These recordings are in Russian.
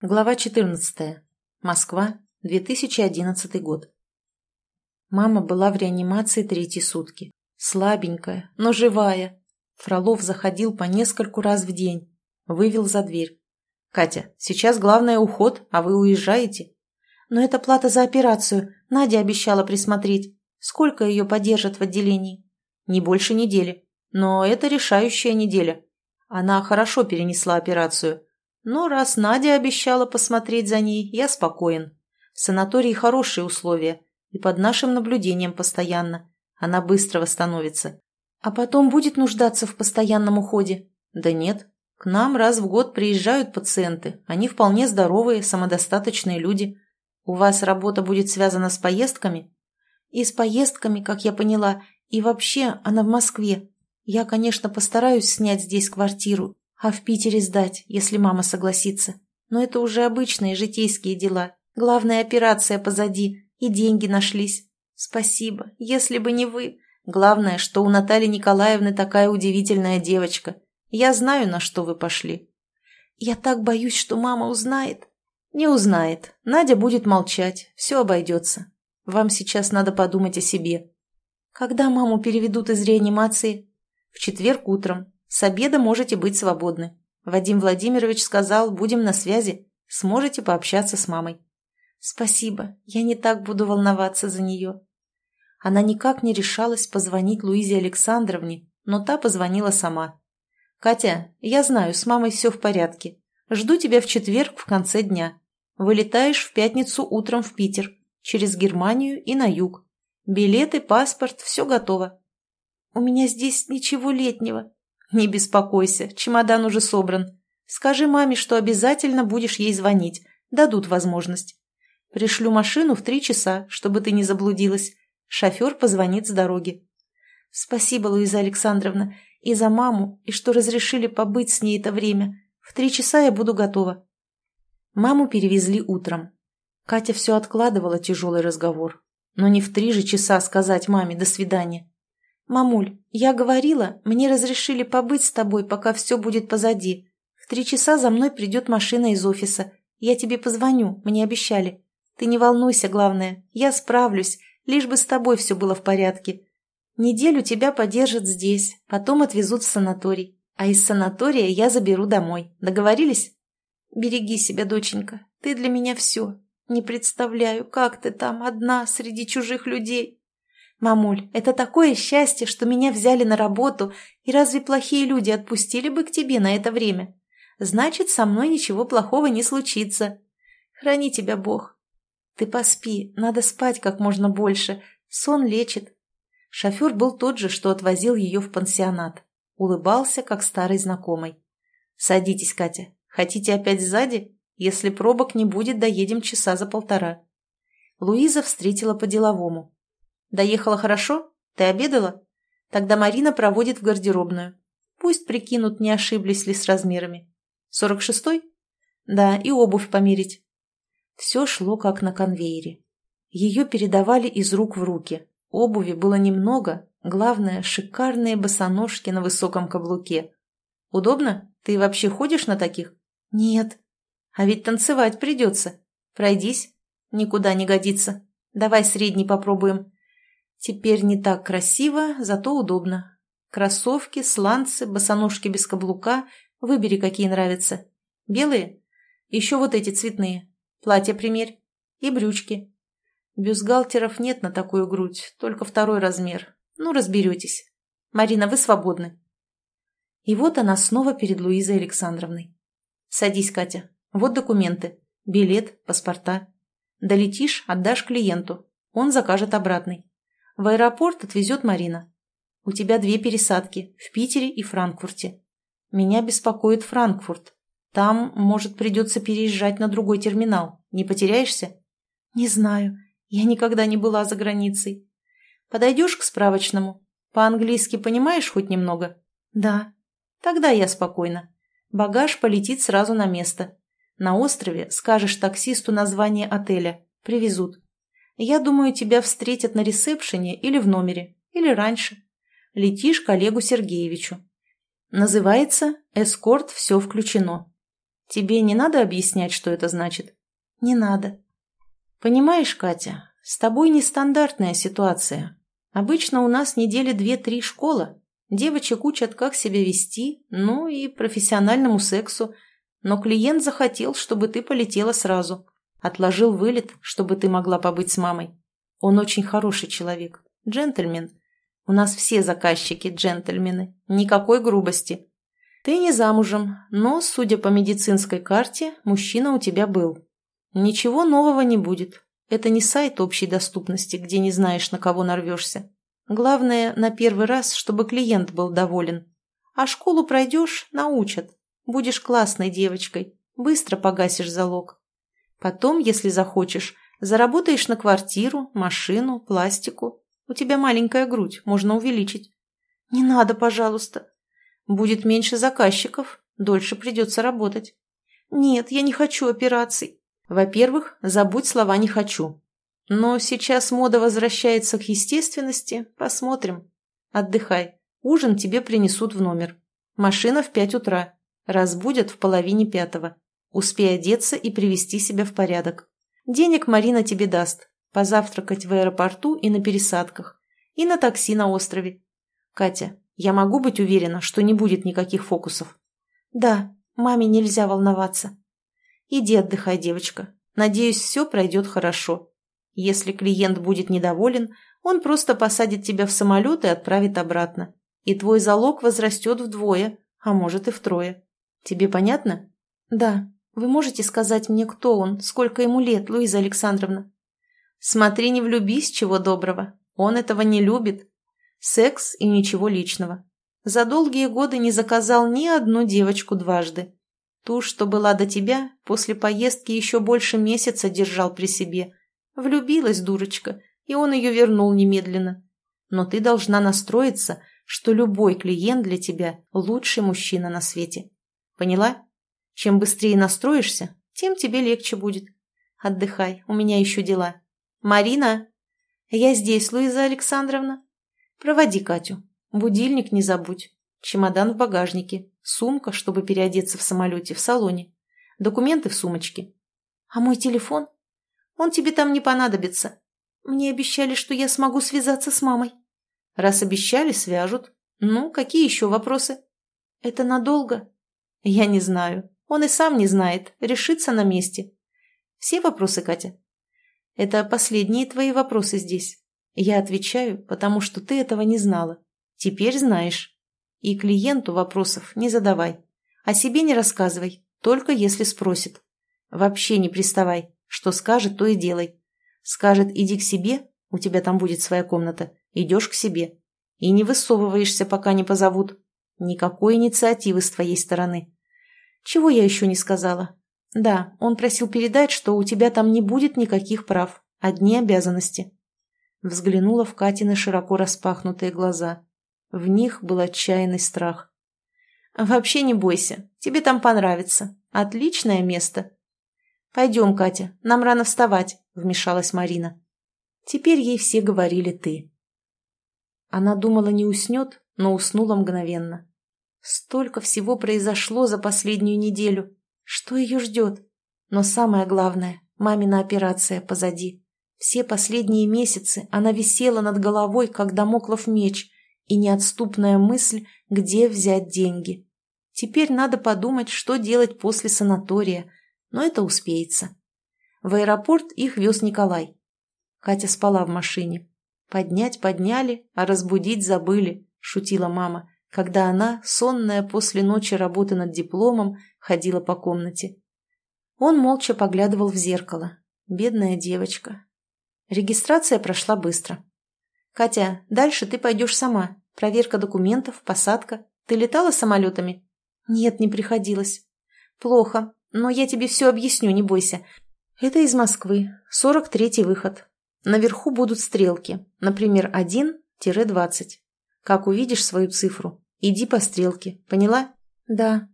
Глава 14. Москва, 2011 год. Мама была в реанимации третьи сутки. Слабенькая, но живая. Фролов заходил по нескольку раз в день. Вывел за дверь. «Катя, сейчас главное уход, а вы уезжаете?» «Но это плата за операцию. Надя обещала присмотреть. Сколько ее подержат в отделении?» «Не больше недели. Но это решающая неделя. Она хорошо перенесла операцию» Но раз Надя обещала посмотреть за ней, я спокоен. В санатории хорошие условия и под нашим наблюдением постоянно. Она быстро восстановится. А потом будет нуждаться в постоянном уходе? Да нет. К нам раз в год приезжают пациенты. Они вполне здоровые, самодостаточные люди. У вас работа будет связана с поездками? И с поездками, как я поняла, и вообще она в Москве. Я, конечно, постараюсь снять здесь квартиру а в Питере сдать, если мама согласится. Но это уже обычные житейские дела. Главная операция позади, и деньги нашлись. Спасибо, если бы не вы. Главное, что у Натальи Николаевны такая удивительная девочка. Я знаю, на что вы пошли. Я так боюсь, что мама узнает. Не узнает. Надя будет молчать. Все обойдется. Вам сейчас надо подумать о себе. Когда маму переведут из реанимации? В четверг утром. С обеда можете быть свободны. Вадим Владимирович сказал, будем на связи. Сможете пообщаться с мамой. Спасибо, я не так буду волноваться за нее. Она никак не решалась позвонить Луизе Александровне, но та позвонила сама. «Катя, я знаю, с мамой все в порядке. Жду тебя в четверг в конце дня. Вылетаешь в пятницу утром в Питер, через Германию и на юг. Билеты, паспорт, все готово». «У меня здесь ничего летнего», «Не беспокойся, чемодан уже собран. Скажи маме, что обязательно будешь ей звонить. Дадут возможность. Пришлю машину в три часа, чтобы ты не заблудилась. Шофер позвонит с дороги». «Спасибо, Луиза Александровна, и за маму, и что разрешили побыть с ней это время. В три часа я буду готова». Маму перевезли утром. Катя все откладывала тяжелый разговор. Но не в три же часа сказать маме «до свидания». «Мамуль, я говорила, мне разрешили побыть с тобой, пока все будет позади. В три часа за мной придет машина из офиса. Я тебе позвоню, мне обещали. Ты не волнуйся, главное, я справлюсь, лишь бы с тобой все было в порядке. Неделю тебя подержат здесь, потом отвезут в санаторий. А из санатория я заберу домой. Договорились? Береги себя, доченька, ты для меня все. Не представляю, как ты там одна среди чужих людей. «Мамуль, это такое счастье, что меня взяли на работу, и разве плохие люди отпустили бы к тебе на это время? Значит, со мной ничего плохого не случится. Храни тебя Бог. Ты поспи, надо спать как можно больше, сон лечит». Шофер был тот же, что отвозил ее в пансионат. Улыбался, как старый знакомый. «Садитесь, Катя. Хотите опять сзади? Если пробок не будет, доедем часа за полтора». Луиза встретила по-деловому. Доехала хорошо? Ты обедала? Тогда Марина проводит в гардеробную. Пусть прикинут, не ошиблись ли с размерами. Сорок шестой? Да, и обувь померить. Все шло как на конвейере. Ее передавали из рук в руки. Обуви было немного, главное, шикарные босоножки на высоком каблуке. Удобно? Ты вообще ходишь на таких? Нет. А ведь танцевать придется. Пройдись. Никуда не годится. Давай средний попробуем. Теперь не так красиво, зато удобно. Кроссовки, сланцы, босоножки без каблука. Выбери, какие нравятся. Белые? Еще вот эти цветные. Платье примерь. И брючки. Бюстгальтеров нет на такую грудь, только второй размер. Ну, разберетесь. Марина, вы свободны. И вот она снова перед Луизой Александровной. Садись, Катя. Вот документы. Билет, паспорта. Долетишь, отдашь клиенту. Он закажет обратный. В аэропорт отвезет Марина. У тебя две пересадки, в Питере и Франкфурте. Меня беспокоит Франкфурт. Там, может, придется переезжать на другой терминал. Не потеряешься? Не знаю. Я никогда не была за границей. Подойдешь к справочному? По-английски понимаешь хоть немного? Да. Тогда я спокойна. Багаж полетит сразу на место. На острове скажешь таксисту название отеля. Привезут. Я думаю, тебя встретят на ресепшене или в номере, или раньше. Летишь к Олегу Сергеевичу. Называется «Эскорт. Все включено». Тебе не надо объяснять, что это значит? Не надо. Понимаешь, Катя, с тобой нестандартная ситуация. Обычно у нас недели две-три школа. Девочек учат, как себя вести, ну и профессиональному сексу. Но клиент захотел, чтобы ты полетела сразу. Отложил вылет, чтобы ты могла побыть с мамой. Он очень хороший человек, джентльмен. У нас все заказчики джентльмены, никакой грубости. Ты не замужем, но, судя по медицинской карте, мужчина у тебя был. Ничего нового не будет. Это не сайт общей доступности, где не знаешь, на кого нарвешься. Главное, на первый раз, чтобы клиент был доволен. А школу пройдешь – научат. Будешь классной девочкой, быстро погасишь залог. Потом, если захочешь, заработаешь на квартиру, машину, пластику. У тебя маленькая грудь, можно увеличить. Не надо, пожалуйста. Будет меньше заказчиков, дольше придется работать. Нет, я не хочу операций. Во-первых, забудь слова «не хочу». Но сейчас мода возвращается к естественности, посмотрим. Отдыхай. Ужин тебе принесут в номер. Машина в пять утра. Разбудят в половине пятого. Успей одеться и привести себя в порядок. Денег Марина тебе даст. Позавтракать в аэропорту и на пересадках. И на такси на острове. Катя, я могу быть уверена, что не будет никаких фокусов? Да, маме нельзя волноваться. Иди отдыхай, девочка. Надеюсь, все пройдет хорошо. Если клиент будет недоволен, он просто посадит тебя в самолет и отправит обратно. И твой залог возрастет вдвое, а может и втрое. Тебе понятно? Да. Вы можете сказать мне, кто он, сколько ему лет, Луиза Александровна? Смотри, не влюбись, чего доброго. Он этого не любит. Секс и ничего личного. За долгие годы не заказал ни одну девочку дважды. Ту, что была до тебя, после поездки еще больше месяца держал при себе. Влюбилась дурочка, и он ее вернул немедленно. Но ты должна настроиться, что любой клиент для тебя – лучший мужчина на свете. Поняла? Чем быстрее настроишься, тем тебе легче будет. Отдыхай, у меня еще дела. Марина? Я здесь, Луиза Александровна. Проводи Катю. Будильник не забудь. Чемодан в багажнике. Сумка, чтобы переодеться в самолете, в салоне. Документы в сумочке. А мой телефон? Он тебе там не понадобится. Мне обещали, что я смогу связаться с мамой. Раз обещали, свяжут. Ну, какие еще вопросы? Это надолго? Я не знаю. Он и сам не знает, решится на месте. Все вопросы, Катя? Это последние твои вопросы здесь. Я отвечаю, потому что ты этого не знала. Теперь знаешь. И клиенту вопросов не задавай. О себе не рассказывай, только если спросит. Вообще не приставай. Что скажет, то и делай. Скажет, иди к себе, у тебя там будет своя комната, идешь к себе. И не высовываешься, пока не позовут. Никакой инициативы с твоей стороны. Чего я еще не сказала? Да, он просил передать, что у тебя там не будет никаких прав, одни обязанности. Взглянула в Катины широко распахнутые глаза. В них был отчаянный страх. «Вообще не бойся, тебе там понравится. Отличное место». «Пойдем, Катя, нам рано вставать», — вмешалась Марина. Теперь ей все говорили «ты». Она думала, не уснет, но уснула мгновенно. Столько всего произошло за последнюю неделю. Что ее ждет? Но самое главное, мамина операция позади. Все последние месяцы она висела над головой, как домоклов меч, и неотступная мысль, где взять деньги. Теперь надо подумать, что делать после санатория, но это успеется. В аэропорт их вез Николай. Катя спала в машине. Поднять подняли, а разбудить забыли, шутила мама когда она, сонная после ночи работы над дипломом, ходила по комнате. Он молча поглядывал в зеркало. Бедная девочка. Регистрация прошла быстро. «Катя, дальше ты пойдешь сама. Проверка документов, посадка. Ты летала самолетами?» «Нет, не приходилось». «Плохо, но я тебе все объясню, не бойся. Это из Москвы, 43-й выход. Наверху будут стрелки, например, 1-20. Как увидишь свою цифру, иди по стрелке, поняла? Да.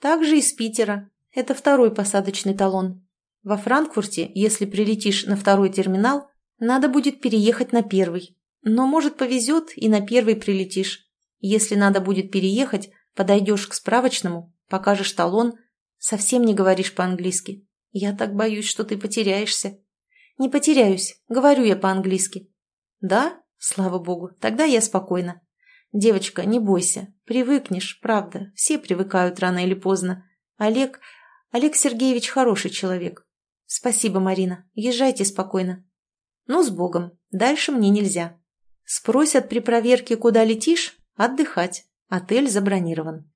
Также из Питера. Это второй посадочный талон. Во Франкфурте, если прилетишь на второй терминал, надо будет переехать на первый. Но, может, повезет, и на первый прилетишь. Если надо будет переехать, подойдешь к справочному, покажешь талон, Совсем не говоришь по-английски. Я так боюсь, что ты потеряешься. Не потеряюсь, говорю я по-английски. Да? Слава богу, тогда я спокойна. Девочка, не бойся, привыкнешь, правда, все привыкают рано или поздно. Олег... Олег Сергеевич хороший человек. Спасибо, Марина, езжайте спокойно. Ну, с Богом, дальше мне нельзя. Спросят при проверке, куда летишь, отдыхать. Отель забронирован.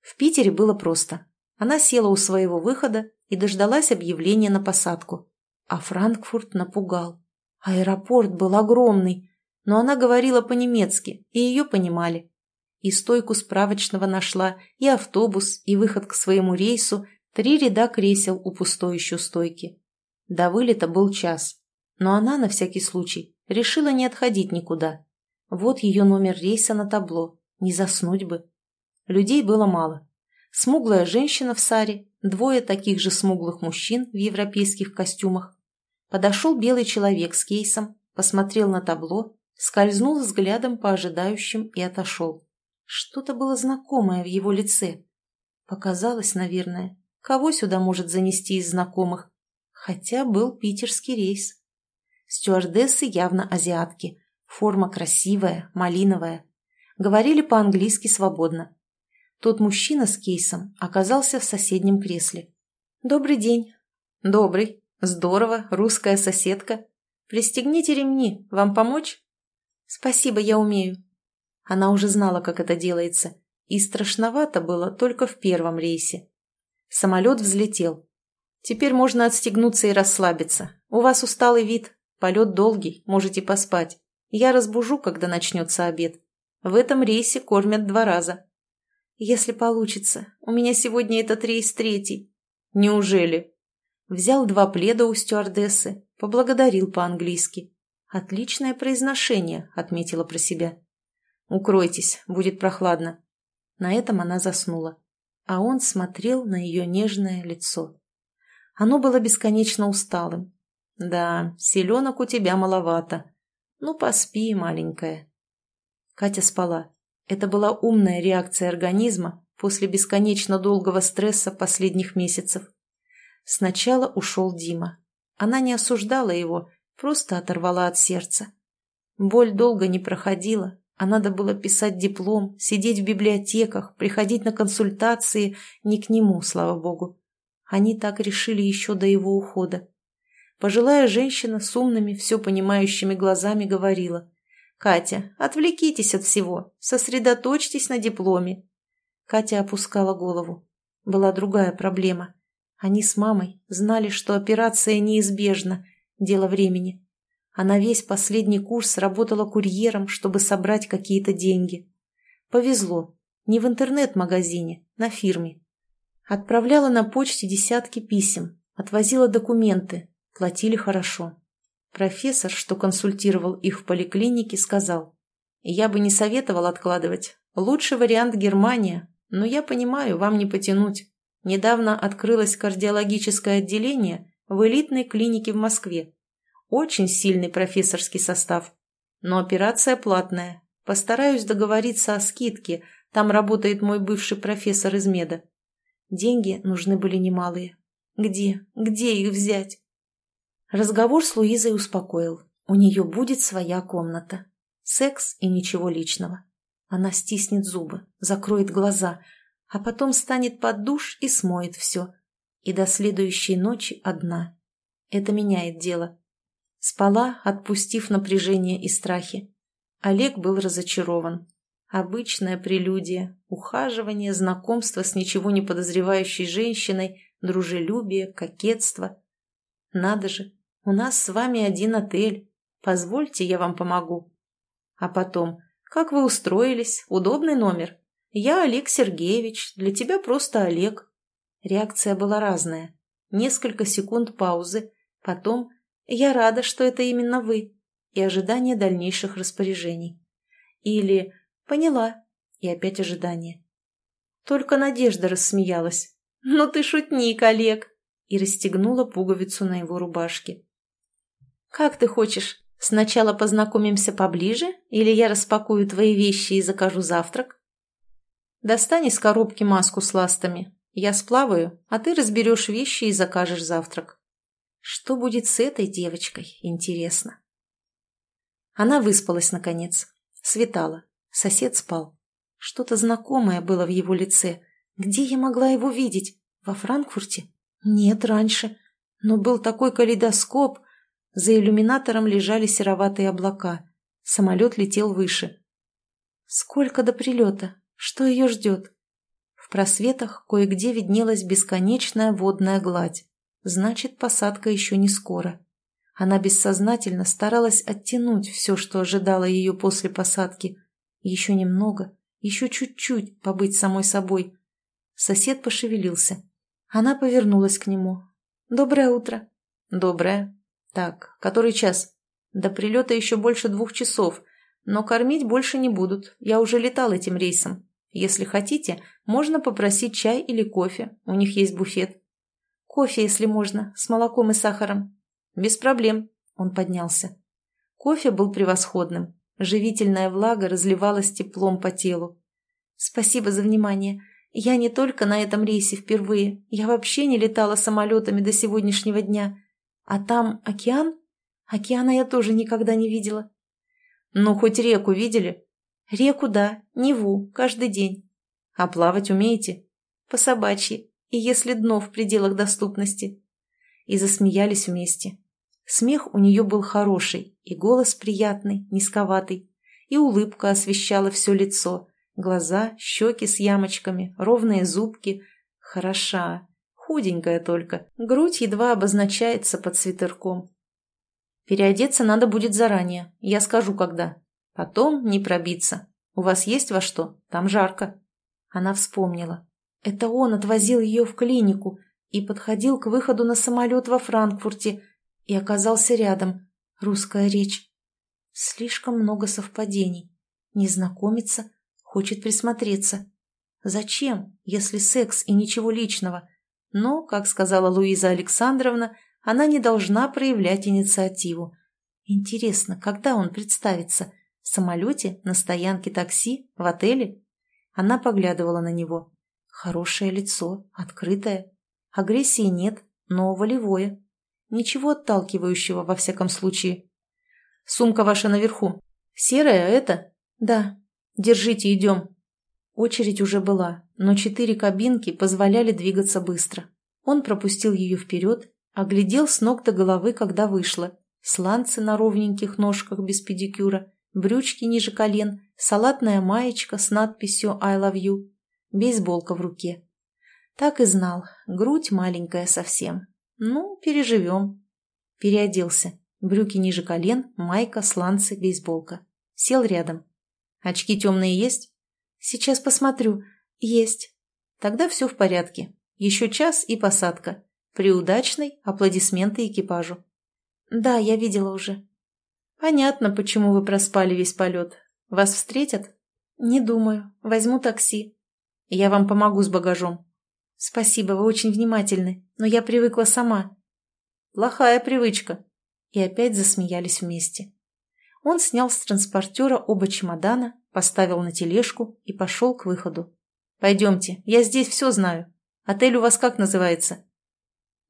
В Питере было просто. Она села у своего выхода и дождалась объявления на посадку. А Франкфурт напугал. Аэропорт был огромный, но она говорила по-немецки, и ее понимали. И стойку справочного нашла, и автобус, и выход к своему рейсу, три ряда кресел у пустой еще стойки. До вылета был час, но она, на всякий случай, решила не отходить никуда. Вот ее номер рейса на табло, не заснуть бы. Людей было мало. Смуглая женщина в саре, двое таких же смуглых мужчин в европейских костюмах. Подошел белый человек с кейсом, посмотрел на табло, скользнул взглядом по ожидающим и отошел. Что-то было знакомое в его лице. Показалось, наверное, кого сюда может занести из знакомых. Хотя был питерский рейс. Стюардессы явно азиатки. Форма красивая, малиновая. Говорили по-английски свободно. Тот мужчина с кейсом оказался в соседнем кресле. «Добрый день». «Добрый. Здорово. Русская соседка. Пристегните ремни. Вам помочь?» «Спасибо, я умею». Она уже знала, как это делается, и страшновато было только в первом рейсе. Самолет взлетел. Теперь можно отстегнуться и расслабиться. У вас усталый вид. Полет долгий, можете поспать. Я разбужу, когда начнется обед. В этом рейсе кормят два раза. Если получится. У меня сегодня этот рейс третий. Неужели? Взял два пледа у стюардессы, поблагодарил по-английски. Отличное произношение, отметила про себя. Укройтесь, будет прохладно. На этом она заснула. А он смотрел на ее нежное лицо. Оно было бесконечно усталым. Да, селенок у тебя маловато. Ну, поспи, маленькая. Катя спала. Это была умная реакция организма после бесконечно долгого стресса последних месяцев. Сначала ушел Дима. Она не осуждала его, просто оторвала от сердца. Боль долго не проходила, а надо было писать диплом, сидеть в библиотеках, приходить на консультации, не к нему, слава богу. Они так решили еще до его ухода. Пожилая женщина с умными, все понимающими глазами говорила. «Катя, отвлекитесь от всего, сосредоточьтесь на дипломе». Катя опускала голову. Была другая проблема. Они с мамой знали, что операция неизбежна, дело времени. Она весь последний курс работала курьером, чтобы собрать какие-то деньги. Повезло. Не в интернет-магазине, на фирме. Отправляла на почте десятки писем, отвозила документы, платили хорошо. Профессор, что консультировал их в поликлинике, сказал, «Я бы не советовал откладывать. Лучший вариант Германия, но я понимаю, вам не потянуть. Недавно открылось кардиологическое отделение в элитной клинике в Москве. Очень сильный профессорский состав. Но операция платная. Постараюсь договориться о скидке. Там работает мой бывший профессор из меда. Деньги нужны были немалые. Где? Где их взять? Разговор с Луизой успокоил. У нее будет своя комната. Секс и ничего личного. Она стиснет зубы, закроет глаза, а потом станет под душ и смоет все. И до следующей ночи одна. Это меняет дело. Спала, отпустив напряжение и страхи. Олег был разочарован. Обычная прелюдия, ухаживание, знакомство с ничего не подозревающей женщиной, дружелюбие, кокетство. Надо же, у нас с вами один отель. Позвольте, я вам помогу. А потом, как вы устроились? Удобный номер? Я Олег Сергеевич, для тебя просто Олег. Реакция была разная. Несколько секунд паузы, потом «Я рада, что это именно вы» и ожидание дальнейших распоряжений. Или «Поняла» и опять ожидание. Только Надежда рассмеялась. «Ну ты шутник, Олег!» и расстегнула пуговицу на его рубашке. «Как ты хочешь? Сначала познакомимся поближе, или я распакую твои вещи и закажу завтрак?» «Достань из коробки маску с ластами. Я сплаваю, а ты разберешь вещи и закажешь завтрак. Что будет с этой девочкой, интересно. Она выспалась, наконец. Светало. Сосед спал. Что-то знакомое было в его лице. Где я могла его видеть? Во Франкфурте? Нет, раньше. Но был такой калейдоскоп. За иллюминатором лежали сероватые облака. Самолет летел выше. Сколько до прилета? Что ее ждет? В просветах кое-где виднелась бесконечная водная гладь. Значит, посадка еще не скоро. Она бессознательно старалась оттянуть все, что ожидало ее после посадки. Еще немного, еще чуть-чуть побыть самой собой. Сосед пошевелился. Она повернулась к нему. «Доброе утро». «Доброе. Так, который час?» «До прилета еще больше двух часов, но кормить больше не будут. Я уже летал этим рейсом. Если хотите, можно попросить чай или кофе. У них есть буфет». «Кофе, если можно, с молоком и сахаром». «Без проблем», — он поднялся. Кофе был превосходным. Живительная влага разливалась теплом по телу. «Спасибо за внимание. Я не только на этом рейсе впервые. Я вообще не летала самолетами до сегодняшнего дня. А там океан? Океана я тоже никогда не видела». «Ну, хоть реку видели?» «Реку, да. Неву. Каждый день». «А плавать умеете?» «По собачьи. И если дно в пределах доступности». И засмеялись вместе. Смех у нее был хороший, и голос приятный, низковатый, и улыбка освещала все лицо, глаза, щеки с ямочками, ровные зубки. Хороша, худенькая только, грудь едва обозначается под свитерком. Переодеться надо будет заранее, я скажу когда. Потом не пробиться. У вас есть во что? Там жарко. Она вспомнила. Это он отвозил ее в клинику и подходил к выходу на самолет во Франкфурте, и оказался рядом. Русская речь. Слишком много совпадений. Незнакомится, хочет присмотреться. Зачем, если секс и ничего личного? Но, как сказала Луиза Александровна, она не должна проявлять инициативу. Интересно, когда он представится? В самолете, на стоянке такси, в отеле? Она поглядывала на него. Хорошее лицо, открытое. Агрессии нет, но волевое. Ничего отталкивающего, во всяком случае. Сумка ваша наверху. Серая это? Да. Держите, идем. Очередь уже была, но четыре кабинки позволяли двигаться быстро. Он пропустил ее вперед, оглядел с ног до головы, когда вышла. Сланцы на ровненьких ножках без педикюра, брючки ниже колен, салатная маечка с надписью «I love you», бейсболка в руке. Так и знал, грудь маленькая совсем. Ну, переживем. Переоделся. Брюки ниже колен, майка, сланцы, бейсболка. Сел рядом. Очки темные есть? Сейчас посмотрю. Есть. Тогда все в порядке. Еще час и посадка. При удачной аплодисменты экипажу. Да, я видела уже. Понятно, почему вы проспали весь полет. Вас встретят? Не думаю. Возьму такси. Я вам помогу с багажом. «Спасибо, вы очень внимательны, но я привыкла сама». «Плохая привычка». И опять засмеялись вместе. Он снял с транспортера оба чемодана, поставил на тележку и пошел к выходу. «Пойдемте, я здесь все знаю. Отель у вас как называется?»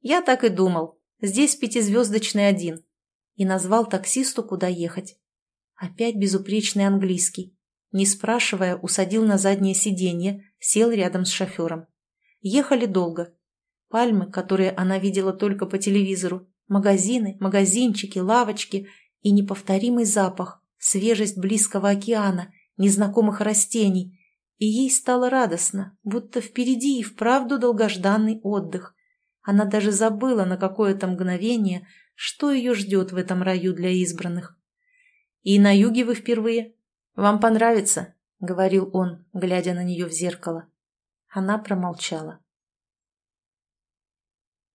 «Я так и думал. Здесь пятизвездочный один». И назвал таксисту, куда ехать. Опять безупречный английский. Не спрашивая, усадил на заднее сиденье, сел рядом с шофером. Ехали долго. Пальмы, которые она видела только по телевизору, магазины, магазинчики, лавочки и неповторимый запах, свежесть близкого океана, незнакомых растений. И ей стало радостно, будто впереди и вправду долгожданный отдых. Она даже забыла на какое-то мгновение, что ее ждет в этом раю для избранных. «И на юге вы впервые? Вам понравится?» — говорил он, глядя на нее в зеркало. Она промолчала.